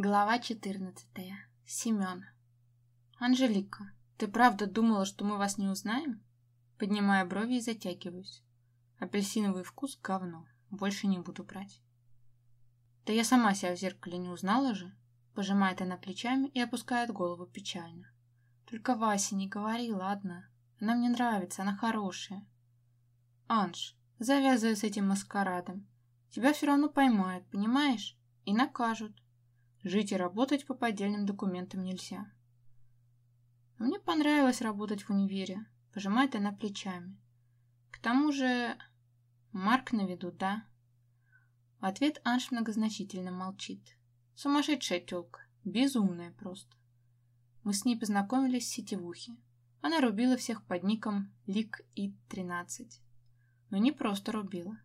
Глава 14. Семен. «Анжелика, ты правда думала, что мы вас не узнаем?» Поднимая брови и затягиваюсь. Апельсиновый вкус — говно. Больше не буду брать. «Да я сама себя в зеркале не узнала же?» Пожимает она плечами и опускает голову печально. «Только Вася не говори, ладно? Она мне нравится, она хорошая». «Анж, завязывай с этим маскарадом. Тебя все равно поймают, понимаешь? И накажут. Жить и работать по поддельным документам нельзя. Но мне понравилось работать в универе, пожимает она плечами. К тому же... Марк на виду, да? В ответ Анш многозначительно молчит. Сумасшедшая тёлка, безумная просто. Мы с ней познакомились в сетевухе. Она рубила всех под ником Лик и 13. Но не просто рубила.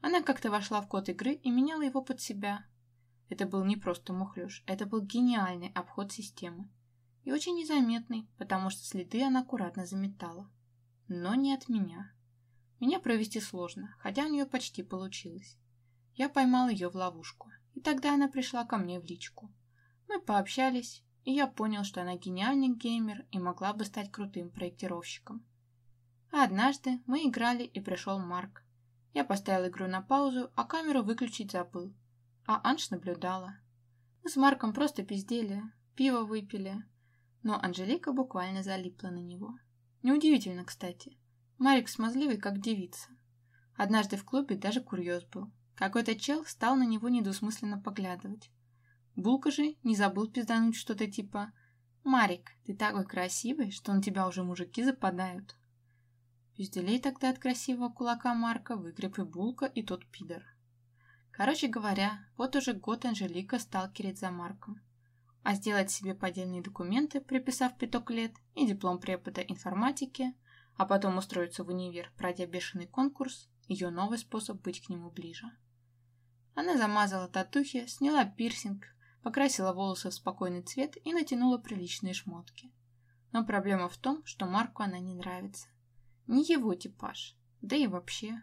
Она как-то вошла в код игры и меняла его под себя, это был не просто мухлёж, это был гениальный обход системы. И очень незаметный, потому что следы она аккуратно заметала. Но не от меня. Меня провести сложно, хотя у нее почти получилось. Я поймал ее в ловушку, и тогда она пришла ко мне в личку. Мы пообщались, и я понял, что она гениальный геймер и могла бы стать крутым проектировщиком. А однажды мы играли, и пришел Марк. Я поставил игру на паузу, а камеру выключить забыл а Анж наблюдала. Мы с Марком просто пиздели, пиво выпили, но Анжелика буквально залипла на него. Неудивительно, кстати. Марик смазливый, как девица. Однажды в клубе даже курьез был. Какой-то чел стал на него недвусмысленно поглядывать. Булка же не забыл пиздануть что-то типа «Марик, ты такой красивый, что на тебя уже мужики западают». Пизделей тогда от красивого кулака Марка выгреб и Булка, и тот пидор. Короче говоря, вот уже год Анжелика сталкерит за Марком. А сделать себе поддельные документы, приписав пяток лет и диплом препода информатики, а потом устроиться в универ, пройдя бешеный конкурс, ее новый способ быть к нему ближе. Она замазала татухи, сняла пирсинг, покрасила волосы в спокойный цвет и натянула приличные шмотки. Но проблема в том, что Марку она не нравится. Не его типаж, да и вообще.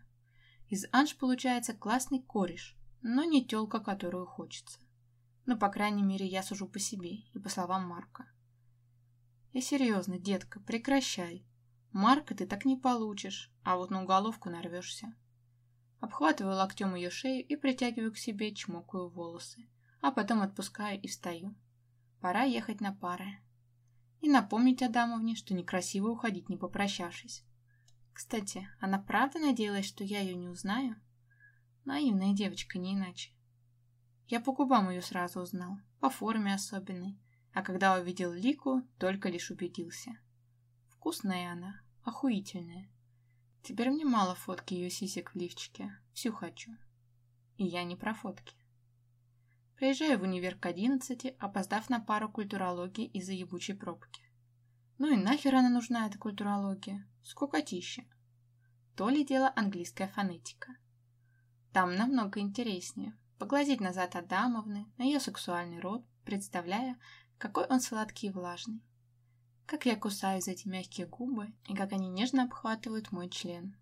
Из Анж получается классный кореш, но не тёлка, которую хочется. Ну, по крайней мере, я сужу по себе и по словам Марка. И серьезно, детка, прекращай. Марка ты так не получишь, а вот на уголовку нарвешься. Обхватываю локтем ее шею и притягиваю к себе, чмокаю волосы, а потом отпускаю и встаю. Пора ехать на пары. И напомнить Адамовне, что некрасиво уходить, не попрощавшись. Кстати, она правда надеялась, что я ее не узнаю? Наивная девочка, не иначе. Я по губам ее сразу узнал, по форме особенной, а когда увидел Лику, только лишь убедился. Вкусная она, охуительная. Теперь мне мало фотки ее сисек в лифчике, всю хочу. И я не про фотки. Приезжаю в универ к одиннадцати, опоздав на пару культурологии из-за ебучей пробки. Ну и нахер она нужна, эта культурология? Скукотища. То ли дело английская фонетика. Там намного интереснее. Поглазеть назад Адамовны, на ее сексуальный рот, представляя, какой он сладкий и влажный. Как я кусаю за эти мягкие губы, и как они нежно обхватывают мой член.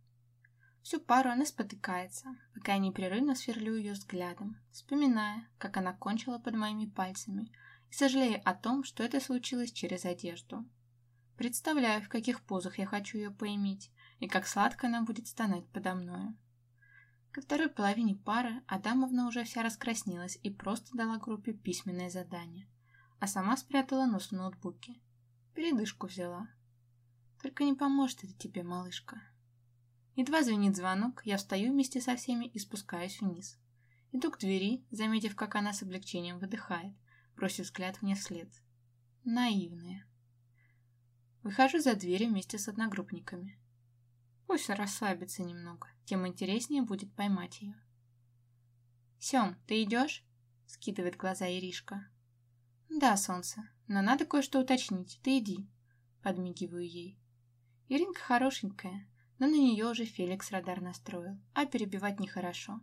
Всю пару она спотыкается, пока я непрерывно сверлю ее взглядом, вспоминая, как она кончила под моими пальцами, и сожалея о том, что это случилось через одежду. Представляю, в каких позах я хочу ее поиметь, и как сладко она будет стонать подо мною. Ко второй половине пары Адамовна уже вся раскраснелась и просто дала группе письменное задание, а сама спрятала нос в ноутбуке. Передышку взяла. Только не поможет это тебе, малышка. Едва звенит звонок, я встаю вместе со всеми и спускаюсь вниз. Иду к двери, заметив, как она с облегчением выдыхает, бросив взгляд мне вслед. Наивная. Выхожу за дверь вместе с одногруппниками. Пусть расслабится немного, тем интереснее будет поймать ее. «Сем, ты идешь?» — скидывает глаза Иришка. «Да, солнце, но надо кое-что уточнить. Ты иди», — подмигиваю ей. Иринка хорошенькая, но на нее уже Феликс радар настроил, а перебивать нехорошо.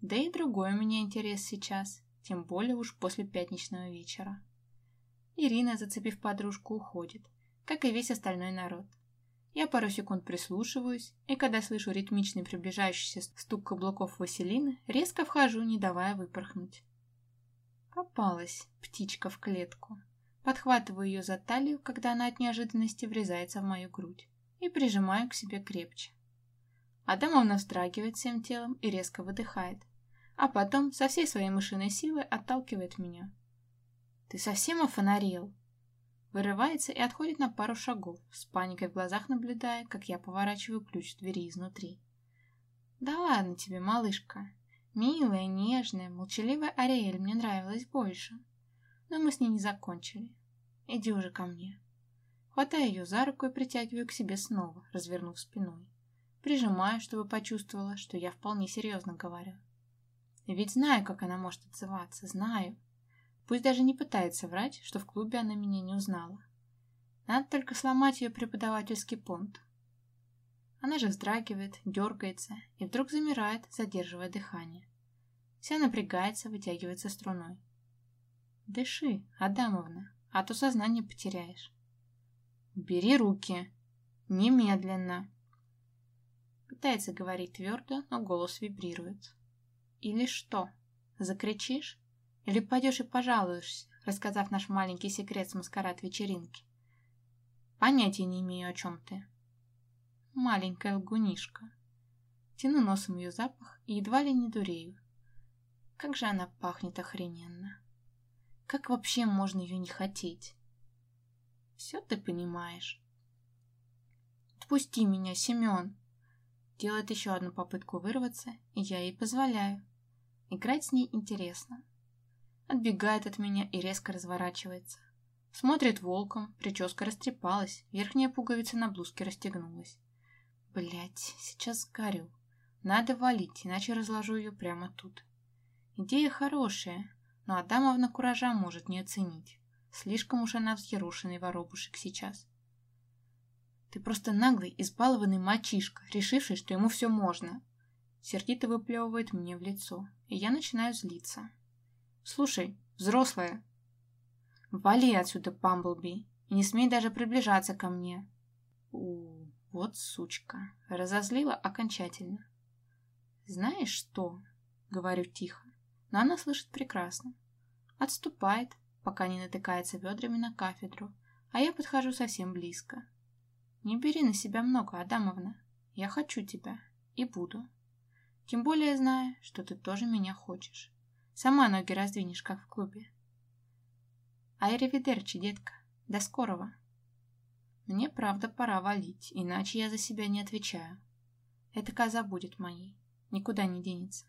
Да и другой у меня интерес сейчас, тем более уж после пятничного вечера. Ирина, зацепив подружку, уходит, как и весь остальной народ. Я пару секунд прислушиваюсь, и когда слышу ритмичный приближающийся стук каблуков Василины, резко вхожу, не давая выпорхнуть. Попалась птичка в клетку. Подхватываю ее за талию, когда она от неожиданности врезается в мою грудь, и прижимаю к себе крепче. Адамовна вздрагивает всем телом и резко выдыхает, а потом со всей своей мышиной силой отталкивает меня. «Ты совсем офонарел?» Вырывается и отходит на пару шагов, с паникой в глазах наблюдая, как я поворачиваю ключ двери изнутри. «Да ладно тебе, малышка. Милая, нежная, молчаливая Ариэль мне нравилась больше. Но мы с ней не закончили. Иди уже ко мне». Хватаю ее за руку и притягиваю к себе снова, развернув спиной. Прижимаю, чтобы почувствовала, что я вполне серьезно говорю. Ведь знаю, как она может отзываться, знаю. Пусть даже не пытается врать, что в клубе она меня не узнала. Надо только сломать ее преподавательский понт. Она же вздрагивает, дергается и вдруг замирает, задерживая дыхание. Вся напрягается, вытягивается струной. «Дыши, Адамовна, а то сознание потеряешь». «Бери руки. Немедленно». Пытается говорить твердо, но голос вибрирует. Или что? Закричишь? Или пойдешь и пожалуешься, рассказав наш маленький секрет с маскарад-вечеринки? Понятия не имею, о чем ты. Маленькая лгунишка. Тяну носом ее запах и едва ли не дурею. Как же она пахнет охрененно. Как вообще можно ее не хотеть? Все ты понимаешь. Отпусти меня, Семен. Делает еще одну попытку вырваться, и я ей позволяю. Играть с ней интересно. Отбегает от меня и резко разворачивается. Смотрит волком, прическа растрепалась, верхняя пуговица на блузке расстегнулась. Блять, сейчас сгорю. Надо валить, иначе разложу ее прямо тут. Идея хорошая, но Адамовна куража может не оценить. Слишком уж она взъерушенный воробушек сейчас. Ты просто наглый, избалованный мальчишка, решивший, что ему все можно. Сердито выплевывает мне в лицо, и я начинаю злиться. «Слушай, взрослая!» «Вали отсюда, Памблби, и не смей даже приближаться ко мне!» у вот сучка, разозлила окончательно. «Знаешь что?» — говорю тихо, но она слышит прекрасно. Отступает, пока не натыкается бедрами на кафедру, а я подхожу совсем близко. «Не бери на себя много, Адамовна. Я хочу тебя. И буду. Тем более зная, что ты тоже меня хочешь. Сама ноги раздвинешь, как в клубе. Айревидерчи, детка. До скорого. Мне, правда, пора валить, иначе я за себя не отвечаю. Эта коза будет моей. Никуда не денется.